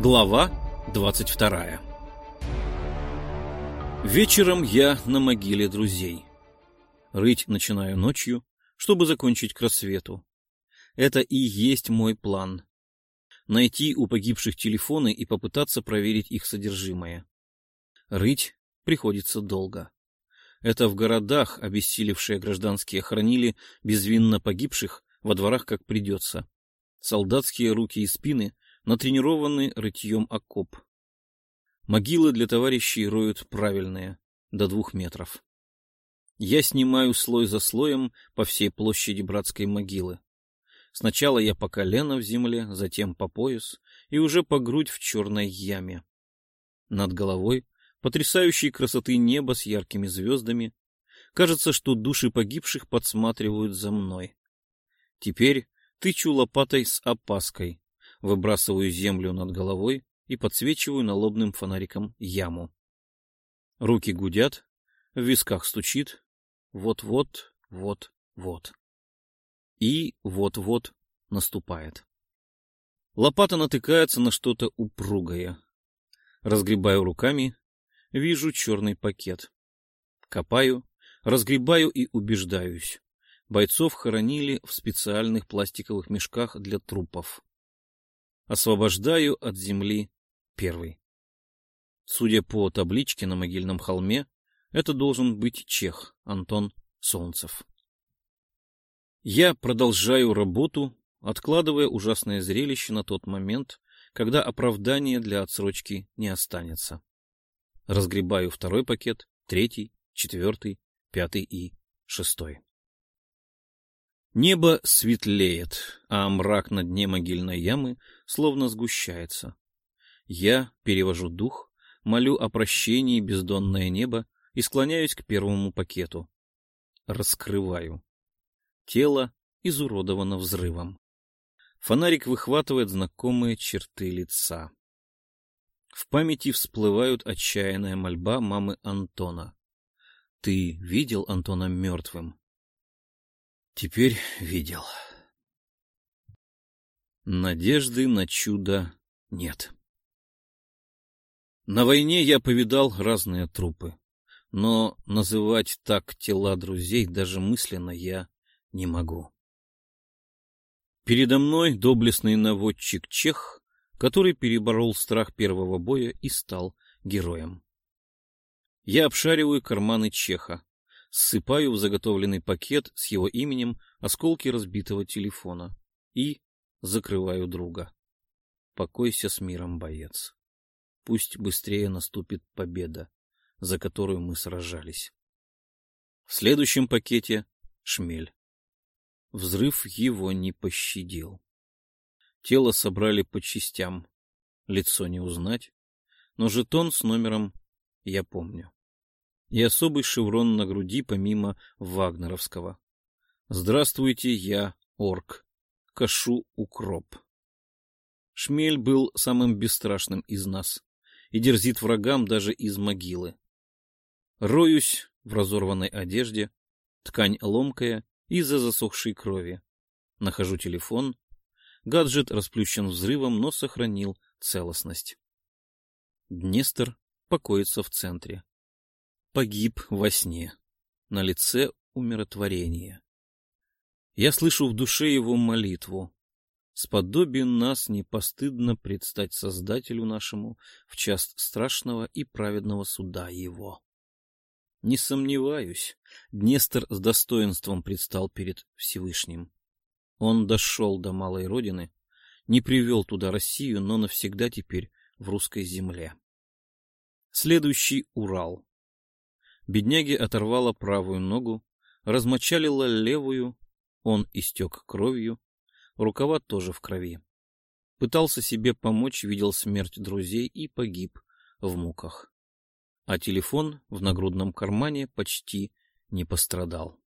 Глава 22 Вечером я на могиле друзей. Рыть начинаю ночью, чтобы закончить к рассвету. Это и есть мой план. Найти у погибших телефоны и попытаться проверить их содержимое. Рыть приходится долго. Это в городах обессилевшие гражданские хранили безвинно погибших во дворах как придется. Солдатские руки и спины натренированы рытьем окоп. Могилы для товарищей роют правильные, до двух метров. Я снимаю слой за слоем по всей площади братской могилы. Сначала я по колено в земле, затем по пояс и уже по грудь в черной яме. Над головой потрясающей красоты небо с яркими звездами. Кажется, что души погибших подсматривают за мной. Теперь тычу лопатой с опаской, выбрасываю землю над головой и подсвечиваю налобным фонариком яму. Руки гудят, в висках стучит. Вот-вот, вот-вот. И вот-вот наступает. Лопата натыкается на что-то упругое. Разгребаю руками, вижу черный пакет. Копаю, разгребаю и убеждаюсь. Бойцов хоронили в специальных пластиковых мешках для трупов. Освобождаю от земли первый. Судя по табличке на могильном холме, это должен быть чех Антон Солнцев. Я продолжаю работу, откладывая ужасное зрелище на тот момент, когда оправдания для отсрочки не останется. Разгребаю второй пакет, третий, четвертый, пятый и шестой. Небо светлеет, а мрак на дне могильной ямы словно сгущается. Я перевожу дух, молю о прощении бездонное небо и склоняюсь к первому пакету. Раскрываю. Тело изуродовано взрывом. Фонарик выхватывает знакомые черты лица. В памяти всплывают отчаянная мольба мамы Антона. «Ты видел Антона мертвым?» Теперь видел. Надежды на чудо нет. На войне я повидал разные трупы, но называть так тела друзей даже мысленно я не могу. Передо мной доблестный наводчик Чех, который переборол страх первого боя и стал героем. Я обшариваю карманы Чеха, ссыпаю в заготовленный пакет с его именем осколки разбитого телефона и закрываю друга. Покойся с миром, боец. Пусть быстрее наступит победа, за которую мы сражались. В следующем пакете — шмель. Взрыв его не пощадил. Тело собрали по частям. Лицо не узнать, но жетон с номером я помню и особый шеврон на груди помимо вагнеровского. «Здравствуйте, я орк. Кашу укроп». Шмель был самым бесстрашным из нас и дерзит врагам даже из могилы. Роюсь в разорванной одежде, ткань ломкая из-за засохшей крови. Нахожу телефон. Гаджет расплющен взрывом, но сохранил целостность. Днестр покоится в центре погиб во сне. На лице умиротворение. Я слышу в душе его молитву. Сподобен нас не постыдно предстать Создателю нашему в час страшного и праведного суда его. Не сомневаюсь, Днестр с достоинством предстал перед Всевышним. Он дошел до малой родины, не привел туда Россию, но навсегда теперь в русской земле. Следующий Урал. Бедняге оторвало правую ногу, размочалило левую, он истек кровью, рукава тоже в крови. Пытался себе помочь, видел смерть друзей и погиб в муках. А телефон в нагрудном кармане почти не пострадал.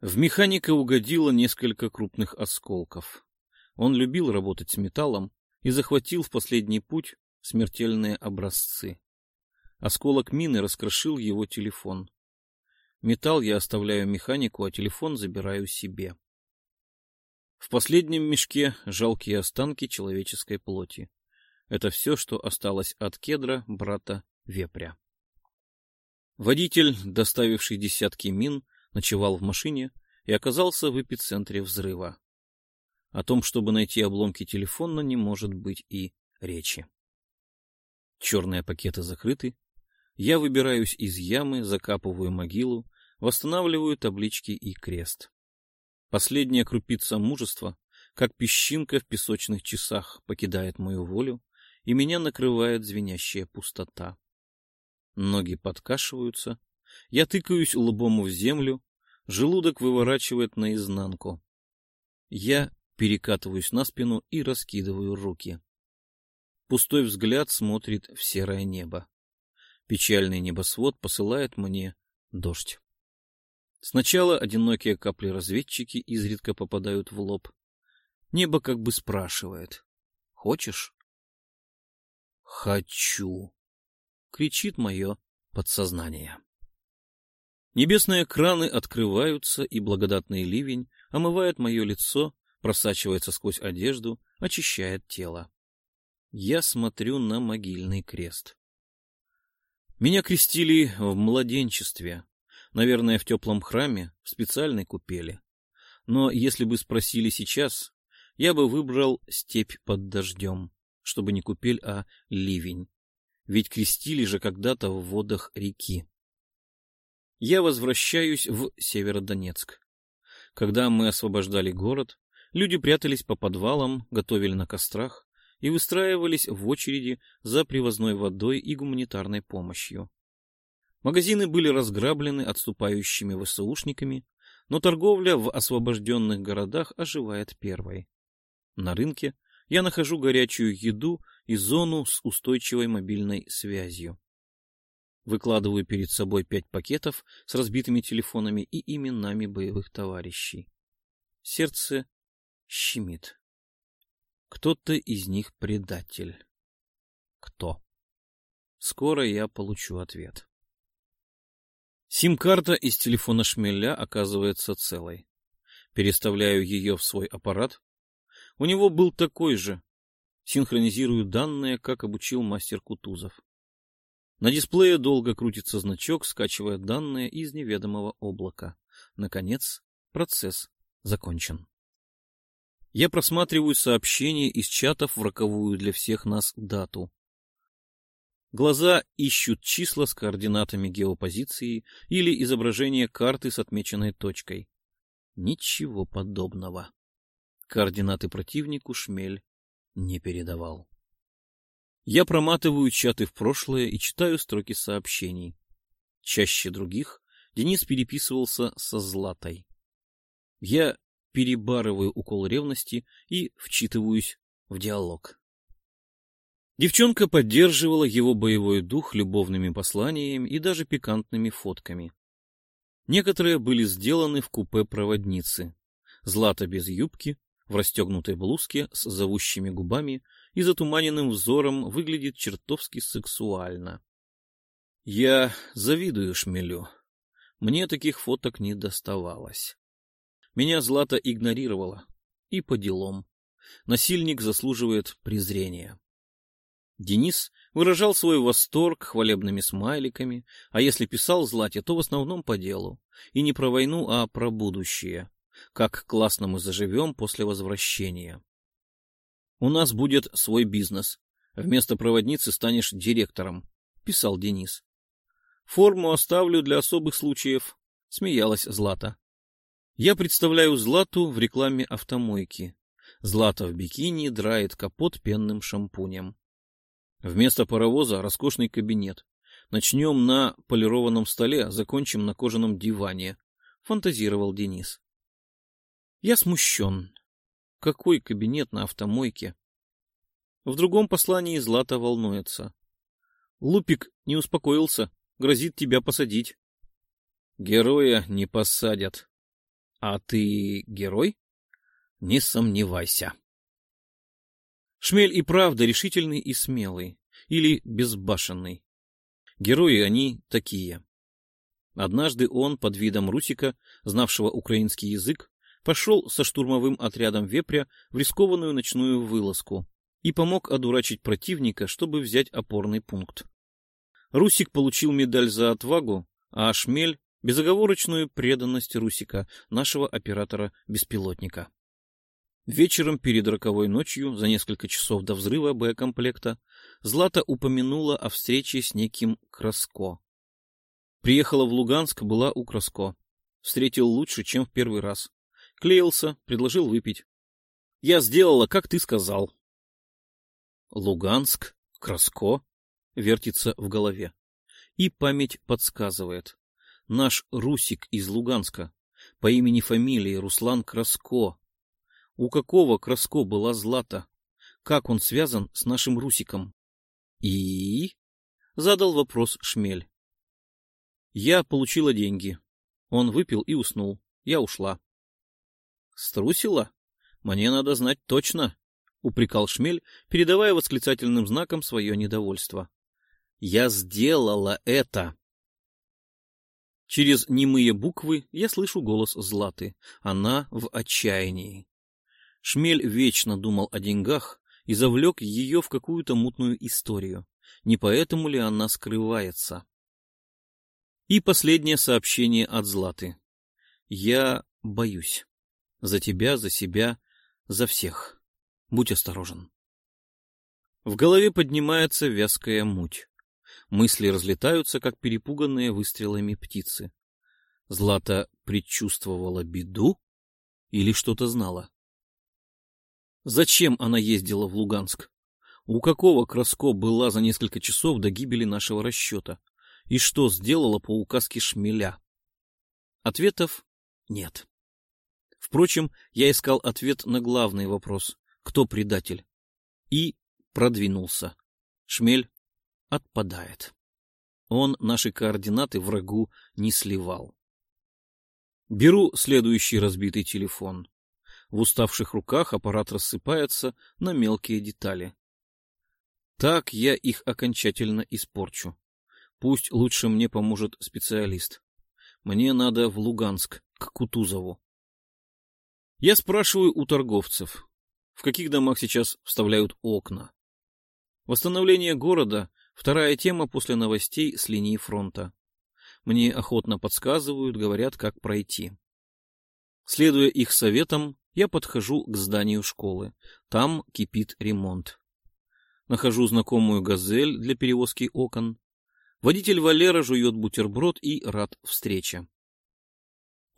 В механика угодило несколько крупных осколков. Он любил работать с металлом и захватил в последний путь смертельные образцы. Осколок мины раскрошил его телефон. Металл я оставляю механику, а телефон забираю себе. В последнем мешке жалкие останки человеческой плоти. Это все, что осталось от кедра брата Вепря. Водитель, доставивший десятки мин, ночевал в машине и оказался в эпицентре взрыва. О том, чтобы найти обломки телефона, не может быть и речи. Черные пакеты закрыты. Я выбираюсь из ямы, закапываю могилу, восстанавливаю таблички и крест. Последняя крупица мужества, как песчинка в песочных часах, покидает мою волю, и меня накрывает звенящая пустота. Ноги подкашиваются, я тыкаюсь лбом в землю, желудок выворачивает наизнанку. Я перекатываюсь на спину и раскидываю руки. Пустой взгляд смотрит в серое небо. Печальный небосвод посылает мне дождь. Сначала одинокие капли-разведчики изредка попадают в лоб. Небо как бы спрашивает. «Хочешь?» «Хочу!» — кричит мое подсознание. Небесные краны открываются, и благодатный ливень омывает мое лицо, просачивается сквозь одежду, очищает тело. Я смотрю на могильный крест. Меня крестили в младенчестве, наверное, в теплом храме, в специальной купели. Но если бы спросили сейчас, я бы выбрал степь под дождем, чтобы не купель, а ливень. Ведь крестили же когда-то в водах реки. Я возвращаюсь в Северодонецк. Когда мы освобождали город, люди прятались по подвалам, готовили на кострах, и выстраивались в очереди за привозной водой и гуманитарной помощью. Магазины были разграблены отступающими ВСУшниками, но торговля в освобожденных городах оживает первой. На рынке я нахожу горячую еду и зону с устойчивой мобильной связью. Выкладываю перед собой пять пакетов с разбитыми телефонами и именами боевых товарищей. Сердце щемит. Кто-то из них предатель. Кто? Скоро я получу ответ. Сим-карта из телефона шмеля оказывается целой. Переставляю ее в свой аппарат. У него был такой же. Синхронизирую данные, как обучил мастер Кутузов. На дисплее долго крутится значок, скачивая данные из неведомого облака. Наконец, процесс закончен. Я просматриваю сообщения из чатов в роковую для всех нас дату. Глаза ищут числа с координатами геопозиции или изображение карты с отмеченной точкой. Ничего подобного. Координаты противнику Шмель не передавал. Я проматываю чаты в прошлое и читаю строки сообщений. Чаще других Денис переписывался со Златой. Я перебарываю укол ревности и вчитываюсь в диалог. Девчонка поддерживала его боевой дух любовными посланиями и даже пикантными фотками. Некоторые были сделаны в купе проводницы. Злата без юбки, в расстегнутой блузке с зовущими губами и затуманенным взором выглядит чертовски сексуально. Я завидую Шмелю. Мне таких фоток не доставалось. Меня Злата игнорировала. И по делам. Насильник заслуживает презрения. Денис выражал свой восторг хвалебными смайликами, а если писал Злате, то в основном по делу. И не про войну, а про будущее. Как классно мы заживем после возвращения. У нас будет свой бизнес. Вместо проводницы станешь директором, писал Денис. Форму оставлю для особых случаев, смеялась Злата. Я представляю Злату в рекламе автомойки. Злата в бикини драет капот пенным шампунем. Вместо паровоза роскошный кабинет. Начнем на полированном столе, закончим на кожаном диване, — фантазировал Денис. Я смущен. Какой кабинет на автомойке? В другом послании Злата волнуется. Лупик не успокоился, грозит тебя посадить. Героя не посадят, а ты герой? Не сомневайся. Шмель и правда решительный и смелый, или безбашенный. Герои они такие. Однажды он, под видом Русика, знавшего украинский язык, пошел со штурмовым отрядом вепря в рискованную ночную вылазку и помог одурачить противника, чтобы взять опорный пункт. Русик получил медаль за отвагу, а Шмель — безоговорочную преданность Русика, нашего оператора-беспилотника. Вечером перед роковой ночью, за несколько часов до взрыва боекомплекта, Злата упомянула о встрече с неким Краско. Приехала в Луганск, была у Краско. Встретил лучше, чем в первый раз. Клеился, предложил выпить. Я сделала, как ты сказал. Луганск, Краско, вертится в голове. И память подсказывает. Наш Русик из Луганска, по имени-фамилии Руслан Краско, у какого Краско была Злата? Как он связан с нашим Русиком? И? Задал вопрос Шмель. Я получила деньги. Он выпил и уснул. Я ушла. Струсила? Мне надо знать точно, упрекал Шмель, передавая восклицательным знаком свое недовольство. Я сделала это. Через немые буквы я слышу голос Златы. Она в отчаянии. Шмель вечно думал о деньгах и завлек ее в какую-то мутную историю. Не поэтому ли она скрывается? И последнее сообщение от Златы. Я боюсь. За тебя, за себя, за всех. Будь осторожен. В голове поднимается вязкая муть. Мысли разлетаются, как перепуганные выстрелами птицы. Злата предчувствовала беду или что-то знала? Зачем она ездила в Луганск? У какого Краско была за несколько часов до гибели нашего расчета? И что сделала по указке Шмеля? Ответов нет. Впрочем, я искал ответ на главный вопрос — кто предатель? И продвинулся. Шмель отпадает. Он наши координаты врагу не сливал. Беру следующий разбитый телефон. В уставших руках аппарат рассыпается на мелкие детали. Так я их окончательно испорчу. Пусть лучше мне поможет специалист. Мне надо в Луганск, к Кутузову. Я спрашиваю у торговцев, в каких домах сейчас вставляют окна. Восстановление города — вторая тема после новостей с линии фронта. Мне охотно подсказывают, говорят, как пройти. Следуя их советам, я подхожу к зданию школы. Там кипит ремонт. Нахожу знакомую «Газель» для перевозки окон. Водитель Валера жует бутерброд и рад встрече.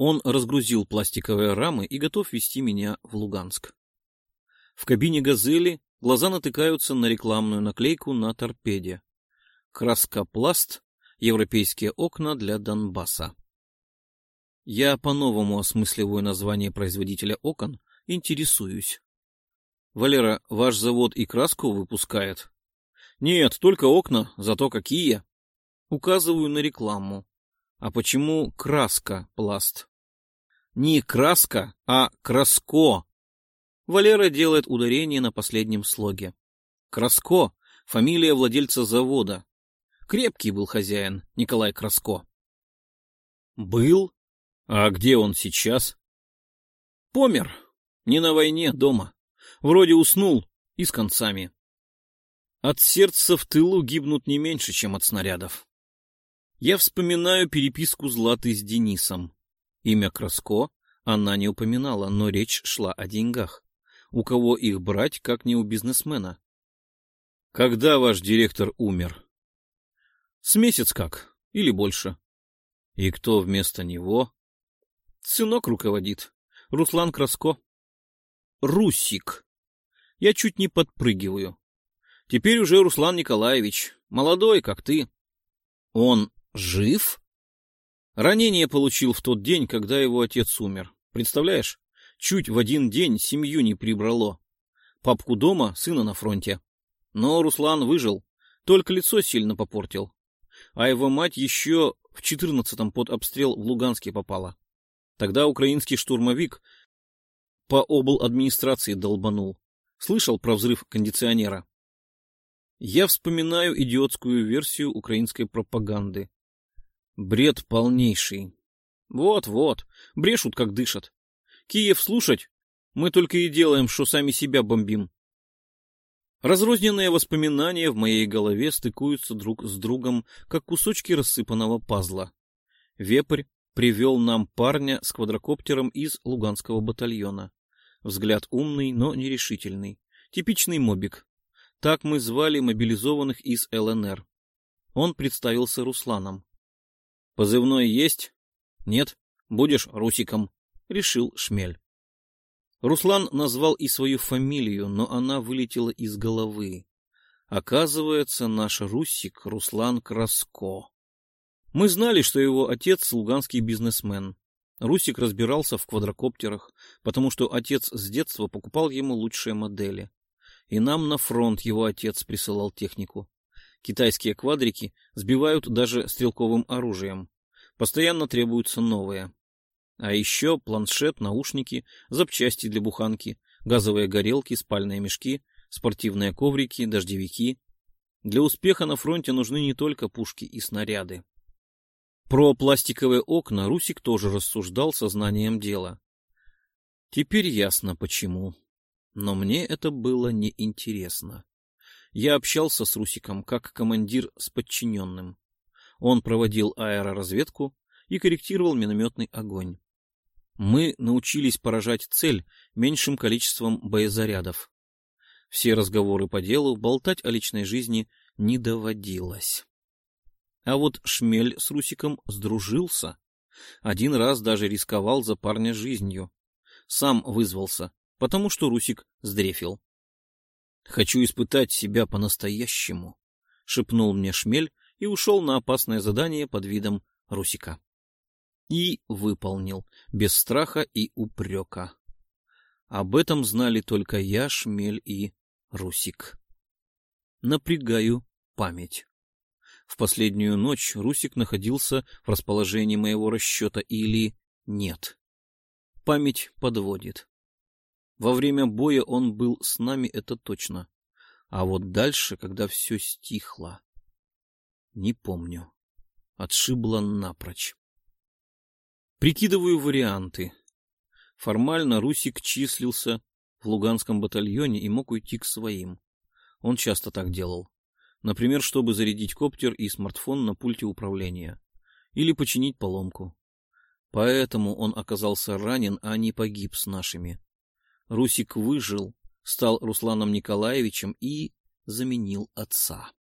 Он разгрузил пластиковые рамы и готов вести меня в Луганск. В кабине «Газели» глаза натыкаются на рекламную наклейку на торпеде. Краскопласт — европейские окна для Донбасса. Я по-новому осмысливаю название производителя окон, интересуюсь. Валера, ваш завод и краску выпускает? Нет, только окна, зато какие. Указываю на рекламу. А почему краска пласт? Не краска, а краско. Валера делает ударение на последнем слоге. Краско — фамилия владельца завода. Крепкий был хозяин, Николай Краско. Был а где он сейчас? Помер. Не на войне, дома. Вроде уснул и с концами. От сердца в тылу гибнут не меньше, чем от снарядов. Я вспоминаю переписку Златы с Денисом. Имя Краско она не упоминала, но речь шла о деньгах. У кого их брать, как не у бизнесмена? Когда ваш директор умер? С месяц как, или больше. И кто вместо него? Сынок руководит. Руслан Краско. Русик. Я чуть не подпрыгиваю. Теперь уже Руслан Николаевич. Молодой, как ты. Он жив? Ранение получил в тот день, когда его отец умер. Представляешь? Чуть в один день семью не прибрало. Папку дома, сына на фронте. Но Руслан выжил, только лицо сильно попортил. А его мать еще в четырнадцатом под обстрел в Луганске попала. Тогда украинский штурмовик по обл. администрации долбанул. Слышал про взрыв кондиционера? Я вспоминаю идиотскую версию украинской пропаганды. Бред полнейший. Вот-вот, брешут, как дышат. Киев слушать, мы только и делаем, что сами себя бомбим. Разрозненные воспоминания в моей голове стыкуются друг с другом, как кусочки рассыпанного пазла. Вепрь привел нам парня с квадрокоптером из Луганского батальона. Взгляд умный, но нерешительный. Типичный мобик. Так мы звали мобилизованных из ЛНР. Он представился Русланом. «Позывной есть?» «Нет, будешь Русиком», — решил Шмель. Руслан назвал и свою фамилию, но она вылетела из головы. Оказывается, наш Русик Руслан Краско. Мы знали, что его отец луганский бизнесмен. Русик разбирался в квадрокоптерах, потому что отец с детства покупал ему лучшие модели. И нам на фронт его отец присылал технику. Китайские квадрики сбивают даже стрелковым оружием. Постоянно требуются новые. А еще планшет, наушники, запчасти для буханки, газовые горелки, спальные мешки, спортивные коврики, дождевики. Для успеха на фронте нужны не только пушки и снаряды. Про пластиковые окна Русик тоже рассуждал сознанием дела. Теперь ясно почему. Но мне это было неинтересно. Я общался с Русиком как командир с подчиненным. Он проводил аэроразведку и корректировал минометный огонь. Мы научились поражать цель меньшим количеством боезарядов. Все разговоры по делу болтать о личной жизни не доводилось. А вот Шмель с Русиком сдружился. Один раз даже рисковал за парня жизнью. Сам вызвался, потому что Русик сдрефил. «Хочу испытать себя по-настоящему», — шепнул мне Шмель и ушел на опасное задание под видом Русика. И выполнил, без страха и упрека. Об этом знали только я, Шмель и Русик. Напрягаю память. В последнюю ночь Русик находился в расположении моего расчета или нет. Память подводит. Во время боя он был с нами, это точно. А вот дальше, когда все стихло, не помню. Отшибло напрочь. Прикидываю варианты. Формально Русик числился в Луганском батальоне и мог уйти к своим. Он часто так делал. Например, чтобы зарядить коптер и смартфон на пульте управления. Или починить поломку. Поэтому он оказался ранен, а не погиб с нашими. Русик выжил, стал Русланом Николаевичем и заменил отца.